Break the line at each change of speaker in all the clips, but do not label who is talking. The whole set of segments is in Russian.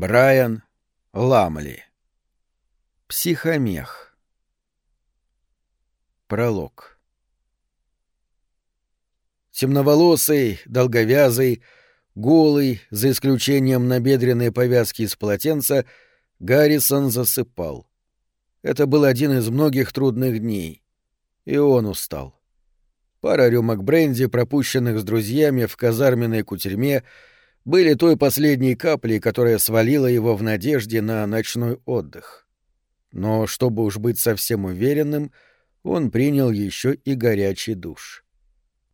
Брайан Ламли. Психомех. Пролог. Темноволосый, долговязый, голый, за исключением набедренной повязки из полотенца, Гаррисон засыпал. Это был один из многих трудных дней. И он устал. Пара рюмок бренди, пропущенных с друзьями в казарменной кутерьме, были той последней каплей, которая свалила его в надежде на ночной отдых. Но чтобы уж быть совсем уверенным, он принял еще и горячий душ.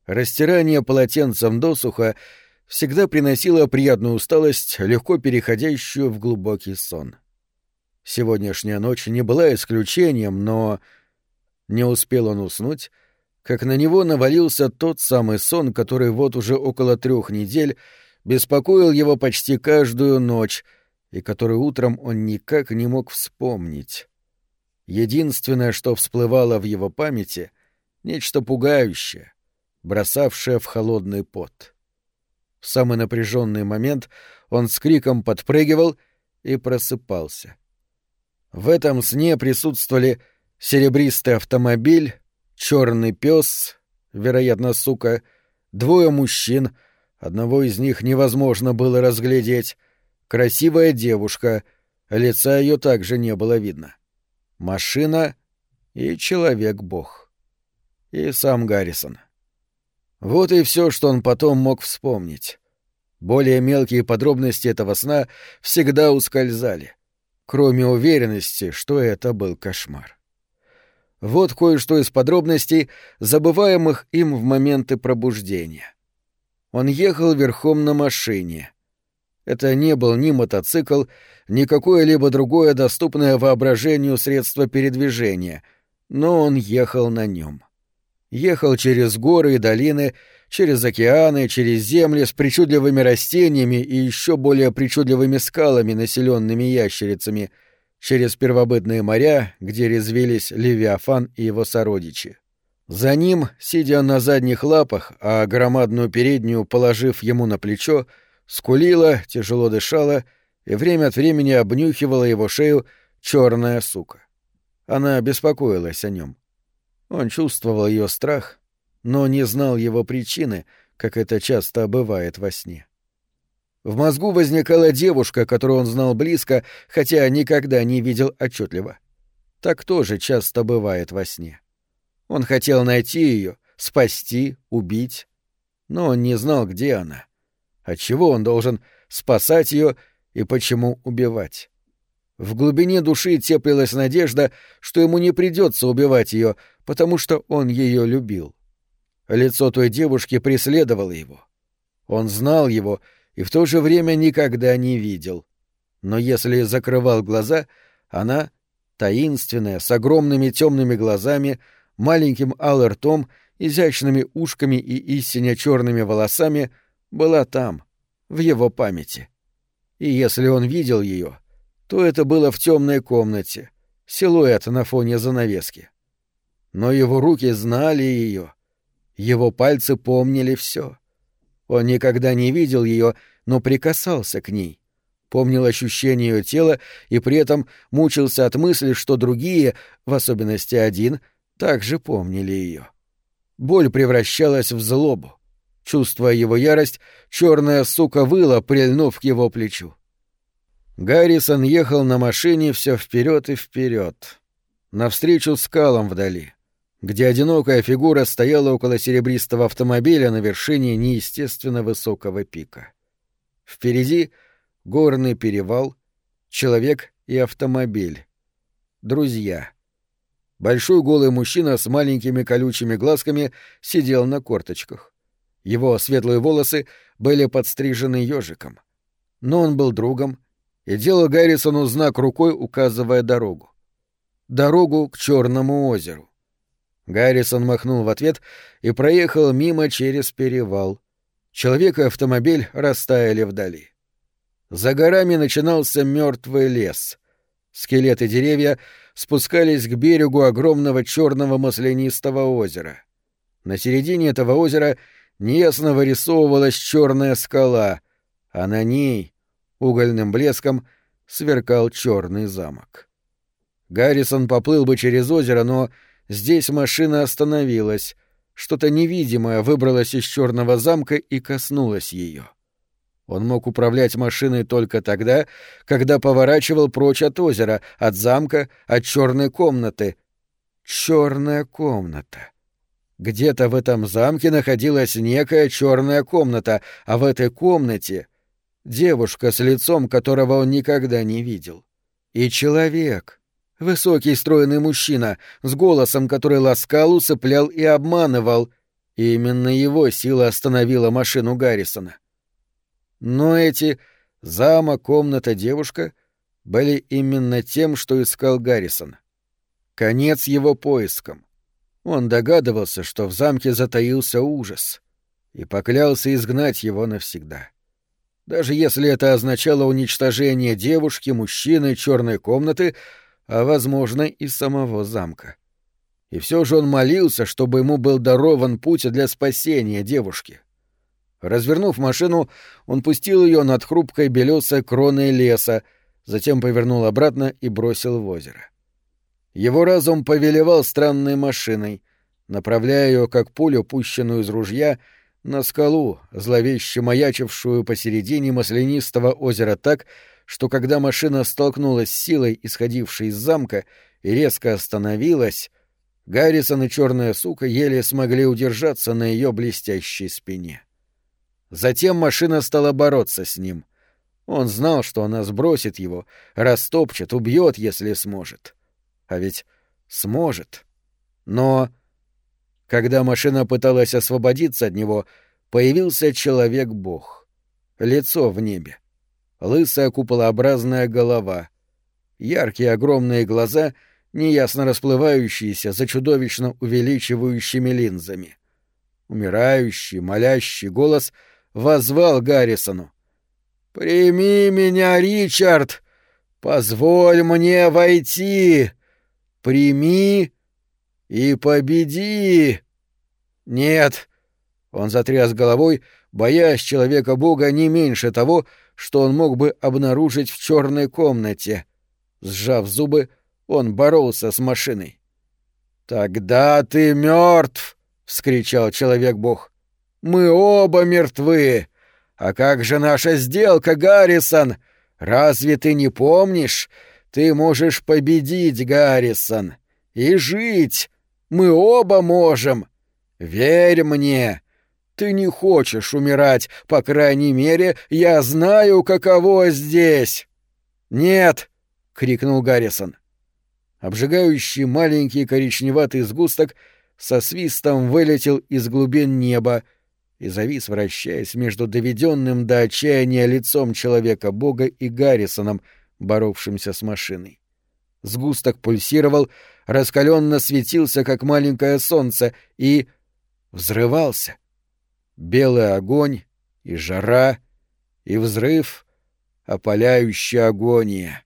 Растирание полотенцем досуха всегда приносило приятную усталость, легко переходящую в глубокий сон. Сегодняшняя ночь не была исключением, но не успел он уснуть, как на него навалился тот самый сон, который вот уже около трех недель беспокоил его почти каждую ночь и который утром он никак не мог вспомнить. Единственное, что всплывало в его памяти — нечто пугающее, бросавшее в холодный пот. В самый напряженный момент он с криком подпрыгивал и просыпался. В этом сне присутствовали серебристый автомобиль, черный пес, вероятно, сука, двое мужчин — Одного из них невозможно было разглядеть. Красивая девушка, лица ее также не было видно. Машина и человек-бог. И сам Гаррисон. Вот и все, что он потом мог вспомнить. Более мелкие подробности этого сна всегда ускользали, кроме уверенности, что это был кошмар. Вот кое-что из подробностей, забываемых им в моменты пробуждения. Он ехал верхом на машине. Это не был ни мотоцикл, ни какое-либо другое доступное воображению средство передвижения, но он ехал на нем. Ехал через горы и долины, через океаны, через земли с причудливыми растениями и еще более причудливыми скалами, населенными ящерицами, через первобытные моря, где резвились Левиафан и его сородичи. За ним, сидя на задних лапах, а громадную переднюю положив ему на плечо, скулила, тяжело дышала и время от времени обнюхивала его шею черная сука. Она беспокоилась о нем. Он чувствовал ее страх, но не знал его причины, как это часто бывает во сне. В мозгу возникала девушка, которую он знал близко, хотя никогда не видел отчетливо. Так тоже часто бывает во сне. Он хотел найти ее, спасти, убить, но он не знал, где она. Отчего он должен спасать ее и почему убивать? В глубине души теплилась надежда, что ему не придется убивать ее, потому что он ее любил. Лицо той девушки преследовало его. Он знал его и в то же время никогда не видел. Но если закрывал глаза, она, таинственная, с огромными темными глазами, маленьким алым изящными ушками и истинно черными волосами, была там, в его памяти. И если он видел ее, то это было в темной комнате, силуэт на фоне занавески. Но его руки знали ее, его пальцы помнили все. Он никогда не видел ее, но прикасался к ней, помнил ощущение ее тела и при этом мучился от мысли, что другие, в особенности один — также помнили ее. Боль превращалась в злобу. Чувствуя его ярость, черная сука выла, прильнув к его плечу. Гаррисон ехал на машине все вперед и вперед, навстречу скалам вдали, где одинокая фигура стояла около серебристого автомобиля на вершине неестественно высокого пика. Впереди горный перевал, человек и автомобиль. Друзья — Большой голый мужчина с маленькими колючими глазками сидел на корточках. Его светлые волосы были подстрижены ежиком. Но он был другом и делал Гаррисону знак рукой, указывая дорогу. Дорогу к Черному озеру. Гаррисон махнул в ответ и проехал мимо через перевал. Человек и автомобиль растаяли вдали. За горами начинался мертвый лес. Скелеты деревья спускались к берегу огромного черного маслянистого озера. На середине этого озера неясно вырисовывалась черная скала, а на ней угольным блеском сверкал черный замок. Гаррисон поплыл бы через озеро, но здесь машина остановилась. Что-то невидимое выбралось из черного замка и коснулось ее. Он мог управлять машиной только тогда, когда поворачивал прочь от озера, от замка, от черной комнаты. Черная комната. Где-то в этом замке находилась некая черная комната, а в этой комнате девушка с лицом, которого он никогда не видел. И человек. Высокий стройный мужчина, с голосом, который ласкал, усыплял и обманывал. И именно его сила остановила машину Гаррисона. Но эти замок, комната, девушка были именно тем, что искал Гаррисон. Конец его поискам. Он догадывался, что в замке затаился ужас, и поклялся изгнать его навсегда. Даже если это означало уничтожение девушки, мужчины, черной комнаты, а, возможно, и самого замка. И все же он молился, чтобы ему был дарован путь для спасения девушки. Развернув машину, он пустил ее над хрупкой белесой кроной леса, затем повернул обратно и бросил в озеро. Его разум повелевал странной машиной, направляя ее, как пулю, пущенную из ружья, на скалу, зловеще маячившую посередине маслянистого озера так, что когда машина столкнулась с силой, исходившей из замка, и резко остановилась, Гаррисон и черная сука еле смогли удержаться на ее блестящей спине. Затем машина стала бороться с ним. Он знал, что она сбросит его, растопчет, убьет, если сможет. А ведь сможет. Но когда машина пыталась освободиться от него, появился человек-бог. Лицо в небе. Лысая куполообразная голова. Яркие огромные глаза, неясно расплывающиеся за чудовищно увеличивающими линзами. Умирающий, молящий голос возвал Гаррисону. «Прими меня, Ричард! Позволь мне войти! Прими и победи!» «Нет!» — он затряс головой, боясь человека-бога не меньше того, что он мог бы обнаружить в черной комнате. Сжав зубы, он боролся с машиной. «Тогда ты мертв!» — вскричал человек-бог. «Мы оба мертвы! А как же наша сделка, Гаррисон? Разве ты не помнишь? Ты можешь победить, Гаррисон, и жить, мы оба можем. Верь мне. Ты не хочешь умирать, по крайней мере, я знаю, каково здесь. Нет, крикнул Гаррисон. Обжигающий маленький коричневатый сгусток со свистом вылетел из глубин неба и завис, вращаясь между доведенным до отчаяния лицом человека-бога и Гаррисоном, боровшимся с машиной. Сгусток пульсировал, раскаленно светился, как маленькое солнце, и взрывался. Белый огонь и жара, и взрыв, опаляющая агония.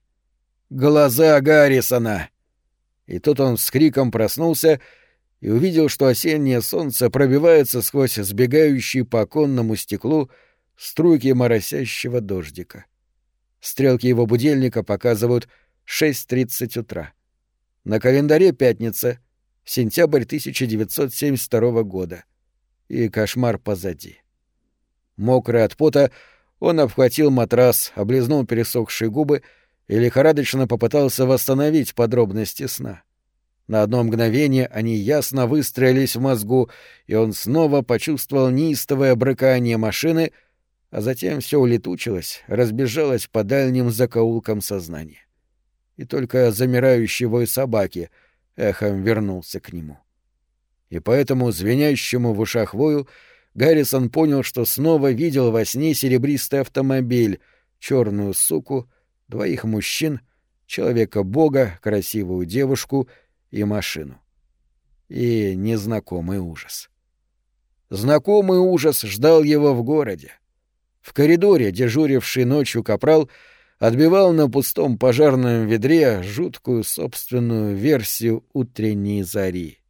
Глаза Гаррисона! И тут он с криком проснулся и увидел, что осеннее солнце пробивается сквозь сбегающие по оконному стеклу струйки моросящего дождика. Стрелки его будильника показывают 6.30 утра. На календаре пятница, сентябрь 1972 года. И кошмар позади. Мокрый от пота, он обхватил матрас, облизнул пересохшие губы и лихорадочно попытался восстановить подробности сна. На одно мгновение они ясно выстроились в мозгу, и он снова почувствовал неистовое брыкание машины, а затем все улетучилось, разбежалось по дальним закоулкам сознания и только замирающий вой собаки эхом вернулся к нему. И поэтому звенящему в ушах вою Гаррисон понял, что снова видел во сне серебристый автомобиль, черную суку, двоих мужчин, человека-бога, красивую девушку и машину. И незнакомый ужас. Знакомый ужас ждал его в городе. В коридоре дежуривший ночью капрал — отбивал на пустом пожарном ведре жуткую собственную версию утренней зари.